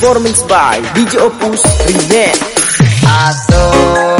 Performance by DJ Opus Remix. Atau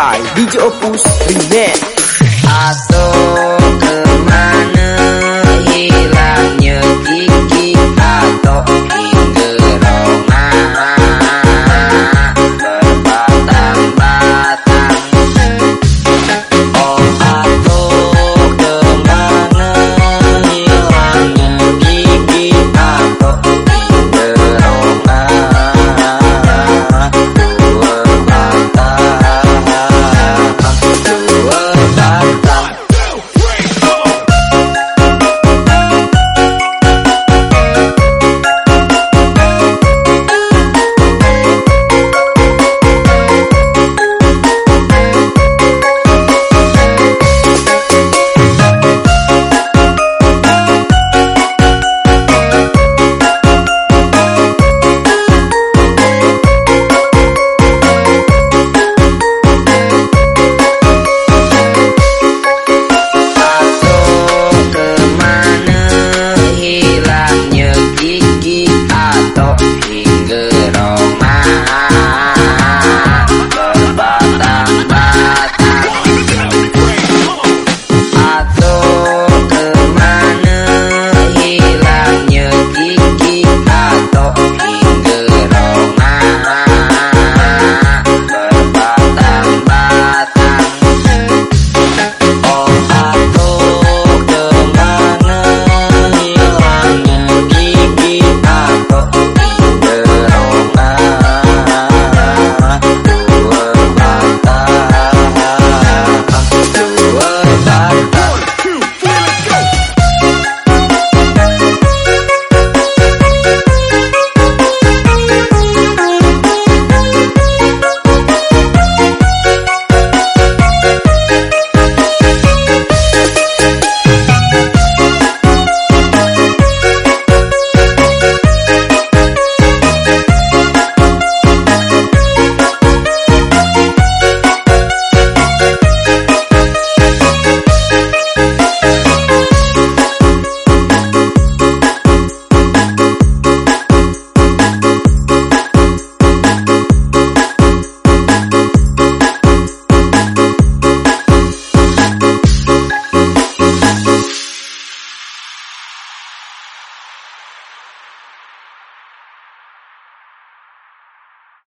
by DJ Opus Remix. Adoro.